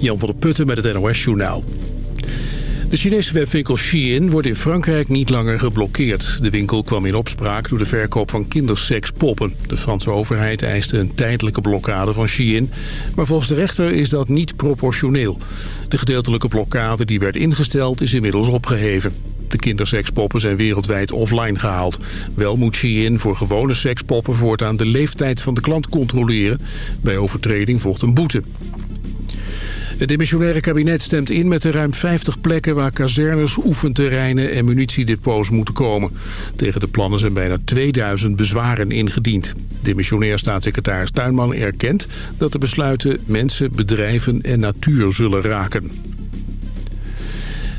Jan van der Putten met het NOS-journaal. De Chinese webwinkel Shein wordt in Frankrijk niet langer geblokkeerd. De winkel kwam in opspraak door de verkoop van kindersekspoppen. De Franse overheid eiste een tijdelijke blokkade van Shein. Maar volgens de rechter is dat niet proportioneel. De gedeeltelijke blokkade die werd ingesteld is inmiddels opgeheven. De kindersekspoppen zijn wereldwijd offline gehaald. Wel moet Shein voor gewone sekspoppen voortaan de leeftijd van de klant controleren. Bij overtreding volgt een boete. Het demissionaire kabinet stemt in met de ruim 50 plekken waar kazernes, oefenterreinen en munitiedepots moeten komen. Tegen de plannen zijn bijna 2000 bezwaren ingediend. Demissionair staatssecretaris Tuinman erkent dat de besluiten mensen, bedrijven en natuur zullen raken.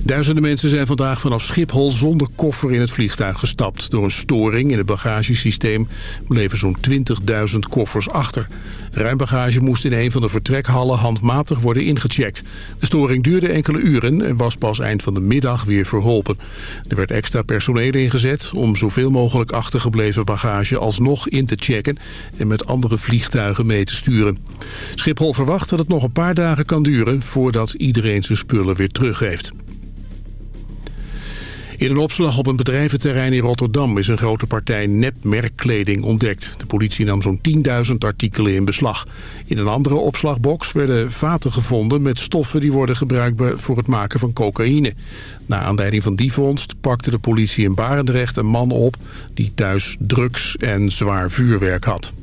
Duizenden mensen zijn vandaag vanaf Schiphol zonder koffer in het vliegtuig gestapt. Door een storing in het bagagesysteem bleven zo'n 20.000 koffers achter. Ruimbagage moest in een van de vertrekhallen handmatig worden ingecheckt. De storing duurde enkele uren en was pas eind van de middag weer verholpen. Er werd extra personeel ingezet om zoveel mogelijk achtergebleven bagage alsnog in te checken en met andere vliegtuigen mee te sturen. Schiphol verwacht dat het nog een paar dagen kan duren voordat iedereen zijn spullen weer terug heeft. In een opslag op een bedrijventerrein in Rotterdam is een grote partij nepmerkkleding ontdekt. De politie nam zo'n 10.000 artikelen in beslag. In een andere opslagbox werden vaten gevonden met stoffen die worden gebruikt voor het maken van cocaïne. Na aanleiding van die vondst pakte de politie in Barendrecht een man op die thuis drugs en zwaar vuurwerk had.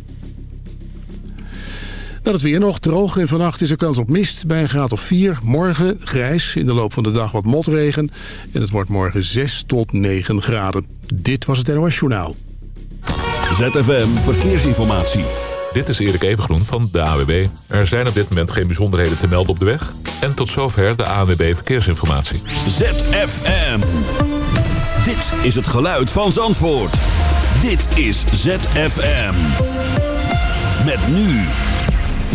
Dan het weer nog droog en vannacht is er kans op mist bij een graad of 4. Morgen grijs, in de loop van de dag wat motregen. En het wordt morgen 6 tot 9 graden. Dit was het NOS Journaal. ZFM Verkeersinformatie. Dit is Erik Evengroen van de AWB. Er zijn op dit moment geen bijzonderheden te melden op de weg. En tot zover de ANWB Verkeersinformatie. ZFM. Dit is het geluid van Zandvoort. Dit is ZFM. Met nu...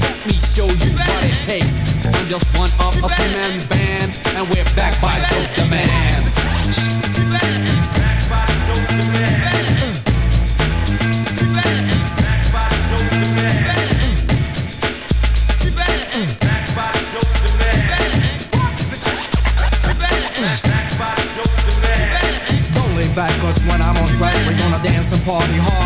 let me show you what it takes. I'm just one of a two-man band, and we're back by Dope Demand. Don't lay back, cause when I'm on track, we're gonna dance and party hard.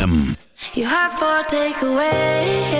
ZFM. You have for takeaway.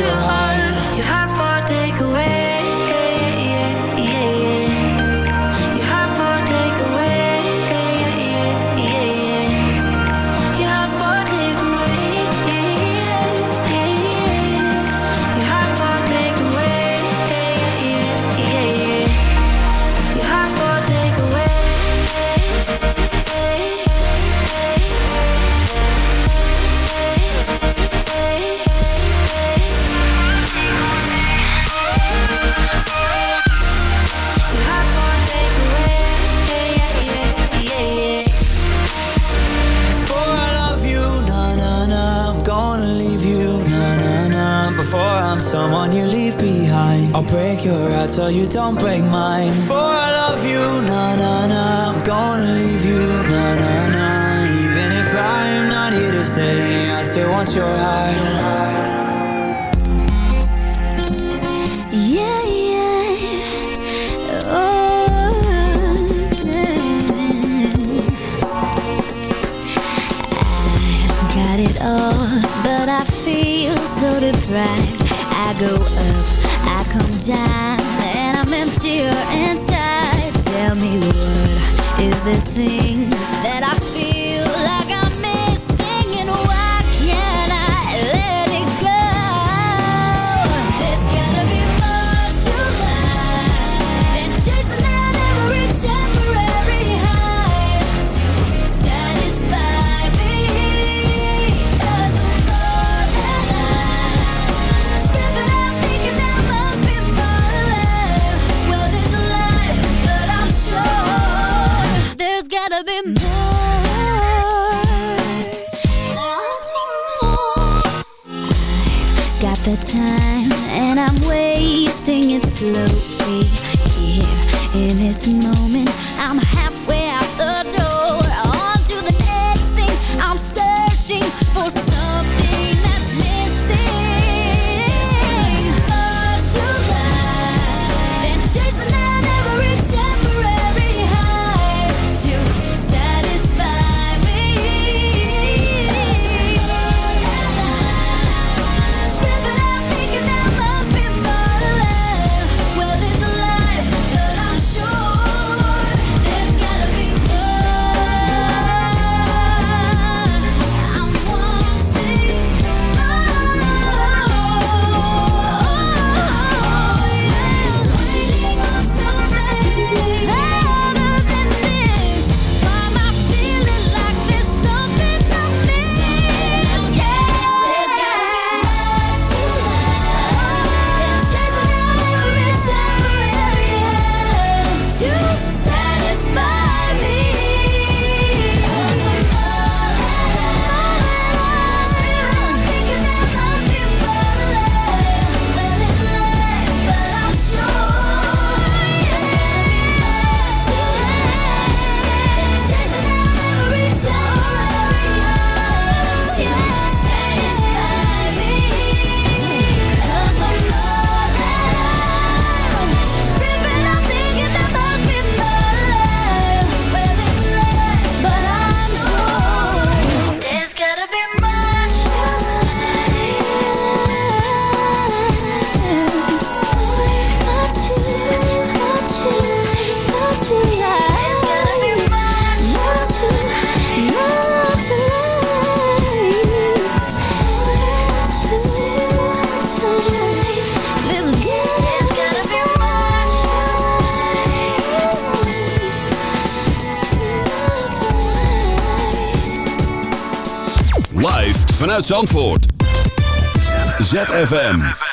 啊 break your heart so you don't break mine. For I love you, na na na. I'm gonna leave you, na na na. Even if I am not here to stay, I still want your heart. Yeah, yeah. Oh. I got it all, but I feel so deprived. I go and I'm emptier inside. Tell me what is this thing that I feel? gotta more Wanting more I've got the time and I'm wasting it slowly Here in this moment. I'm happy. Uit Zandvoort. ZFM.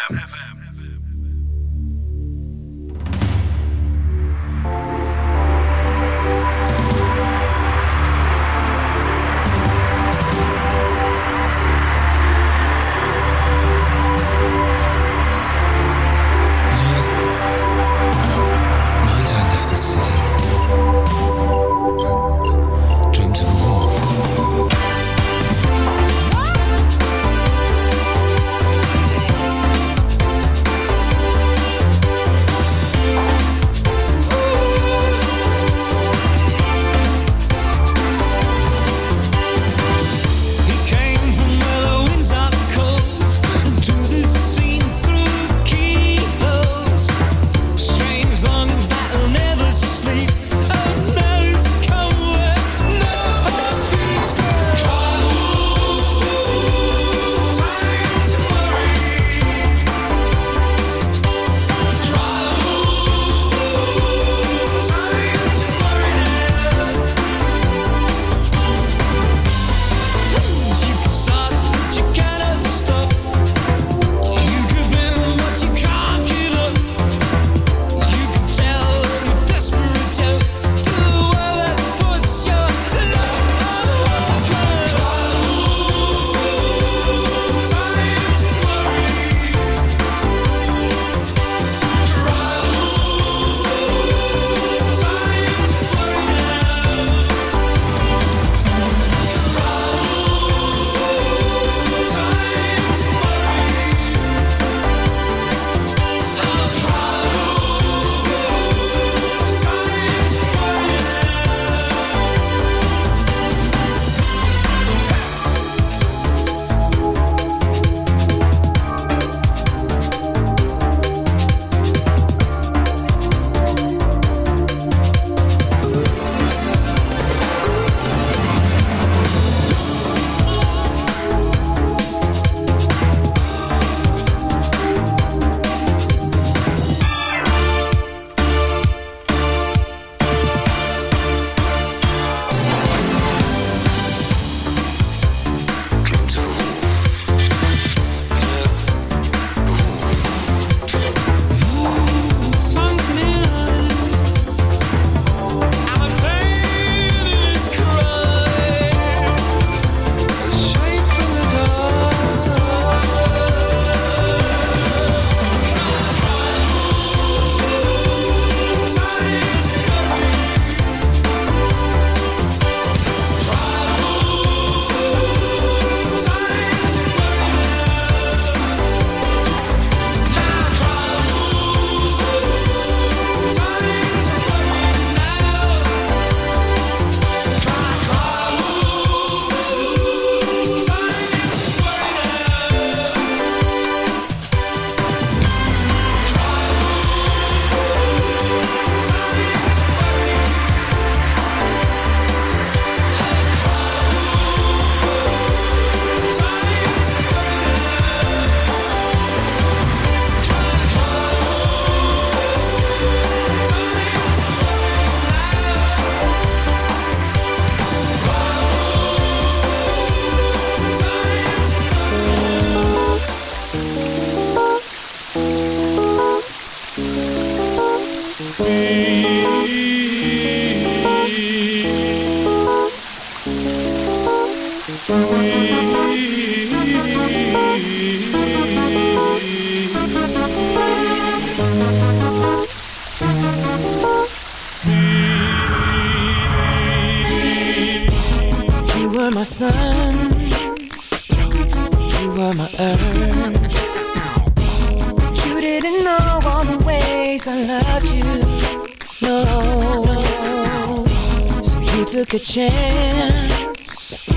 Chance.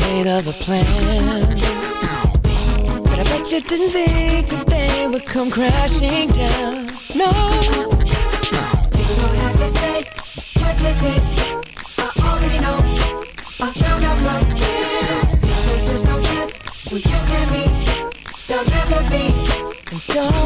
Made other plans. But I bet you didn't think that they would come crashing down. No. You don't have to say what you did. I already know. I found out from you. There's just no chance when you and me. There'll never be. And don't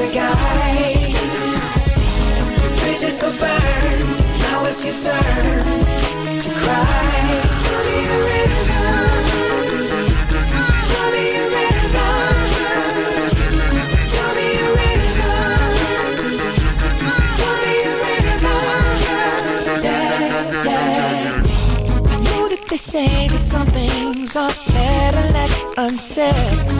other guy. Bridges go burn, now it's your turn to cry. Show me a rhythm. Show me a rhythm. They say that something's are better left unsaid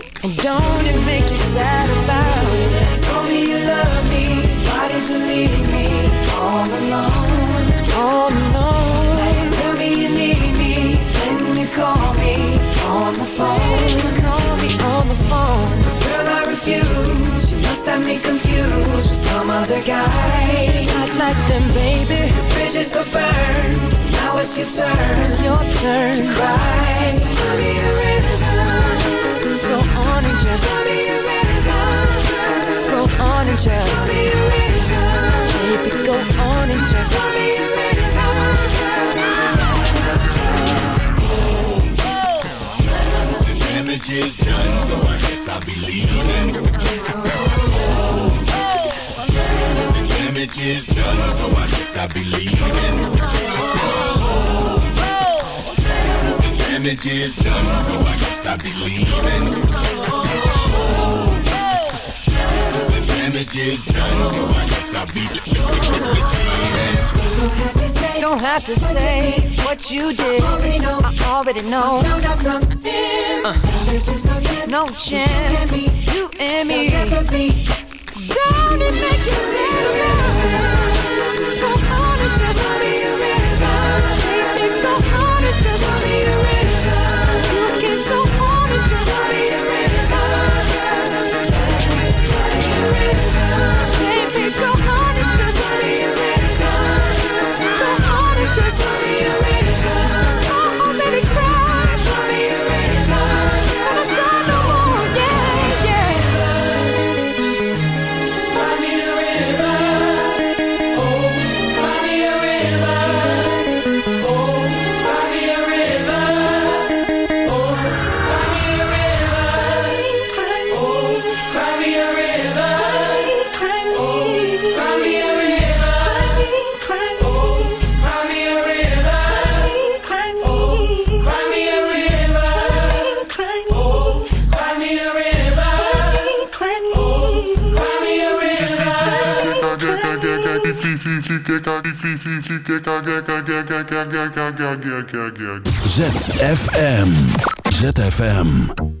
And don't it make you sad about it? Told me you love me. Why did you leave me all alone? All alone. Now you tell me you need me. When you call me on the phone. Call me on the phone. Girl, I refuse. You must have me confused with some other guy. Not like them, baby. The bridges go burn. Now it's your turn. It's your turn to cry. So tell me a rhythm. On and just. Go on and just. Baby, go on and just a The damage is done, so I guess I'll be leaving. The damage is done, so I guess I'll be leaving. The damage is done, so I guess I'll be leaving. The damage is done, so I guess I'll be leaving. Don't have to say what you did. I already know. I already know. Uh, no chance. You and me. Don't it make you sad ZFM. ZFM.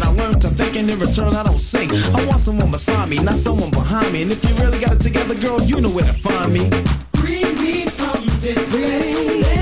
I learned to think and in return I don't sing. I want someone beside me, not someone behind me. And if you really got it together, girl, you know where to find me. Free me from this way.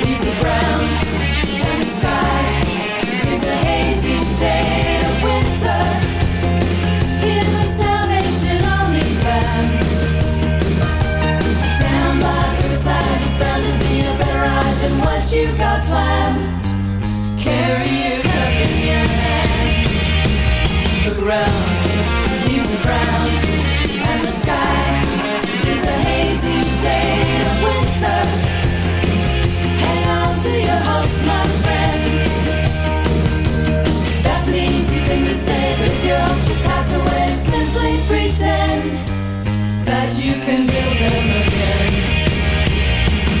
leaves are brown, the sky a hazy shade of winter. In the Salvation down by the riverside bound to be a better than what you got planned. Carry in your hand.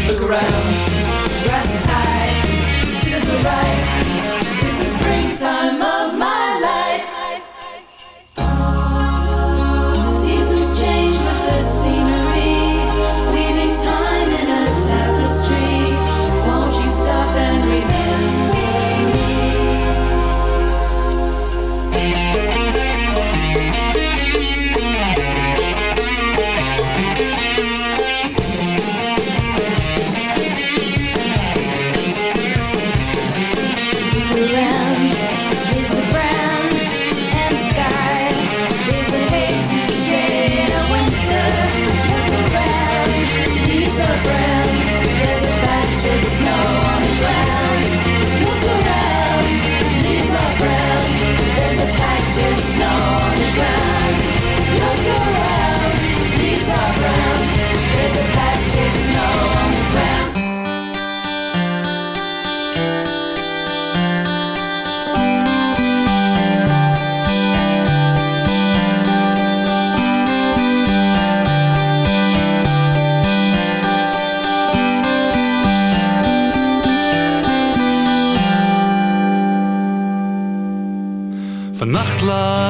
Look around,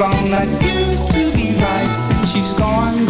wrong that used to be right since she's gone,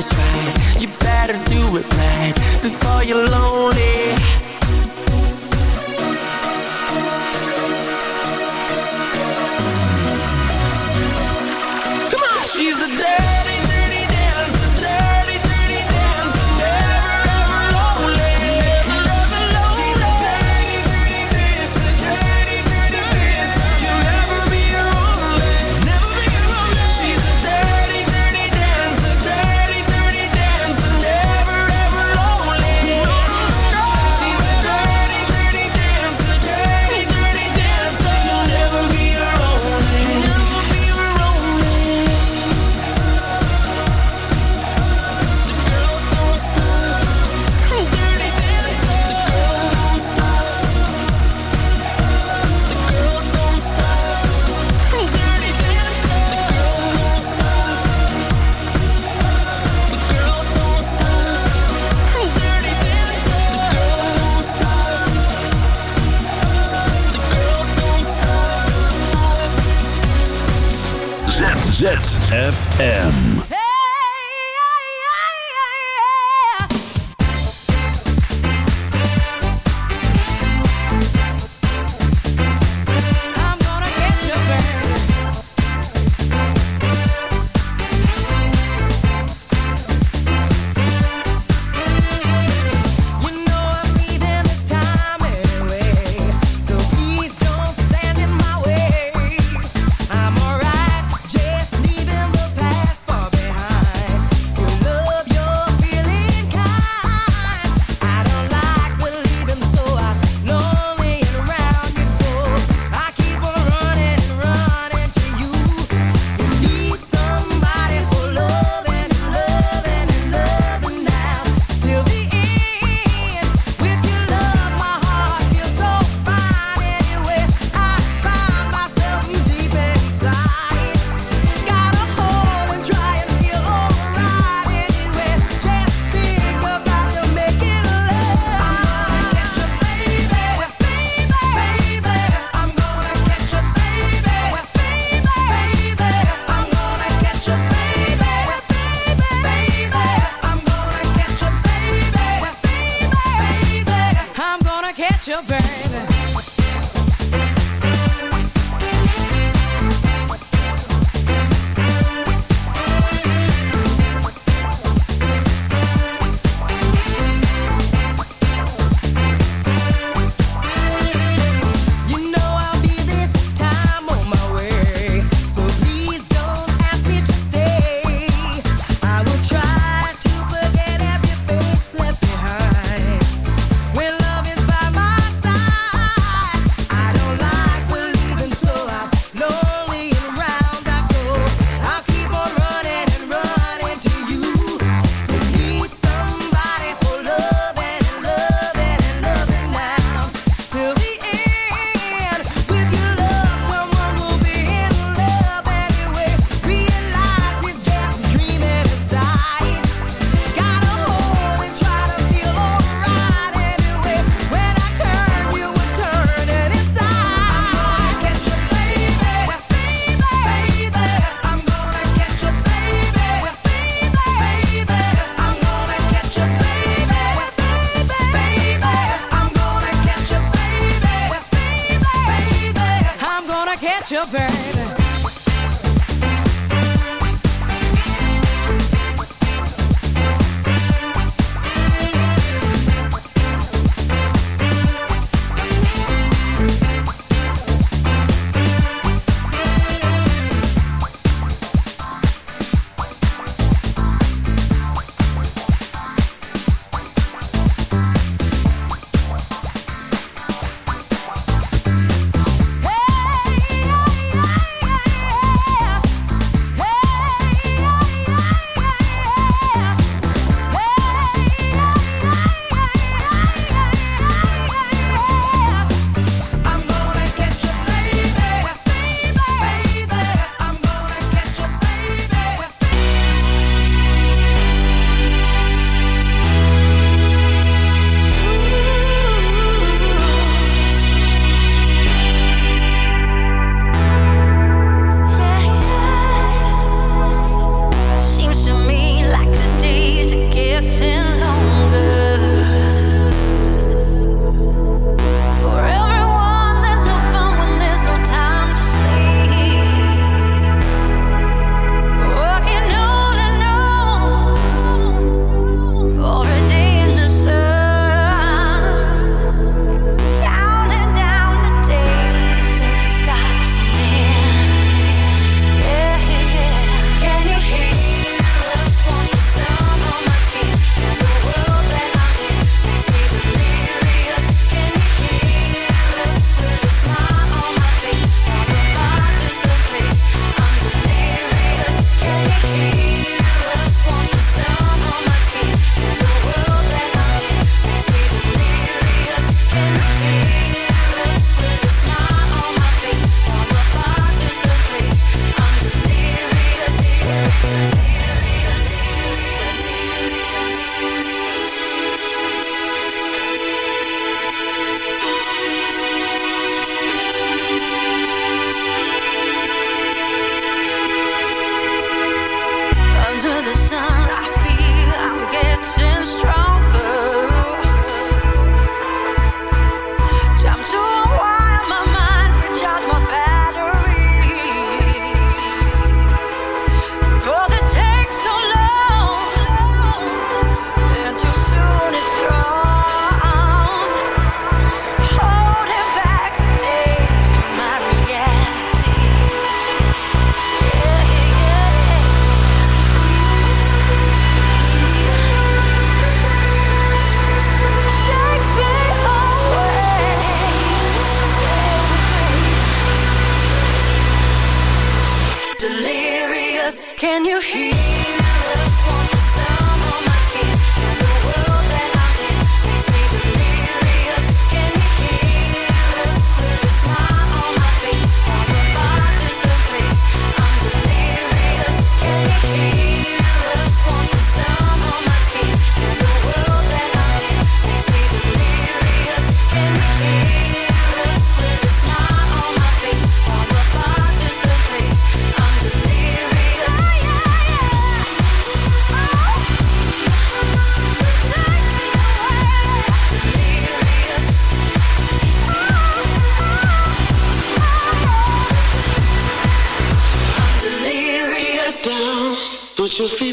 Satisfied. You better do it right before you're lonely.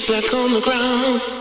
Back on the ground.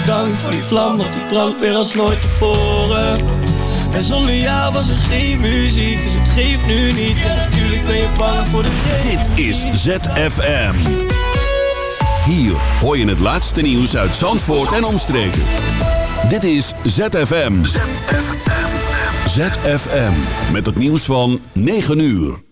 Bedankt voor die vlam, want die brandt weer als nooit tevoren. En zonder jou was er geen muziek, dus het geeft nu niet. En natuurlijk ben je bang voor de reunie. Dit is ZFM. Hier hoor je het laatste nieuws uit Zandvoort en omstreken. Dit is ZFM. ZFM. Met het nieuws van 9 uur.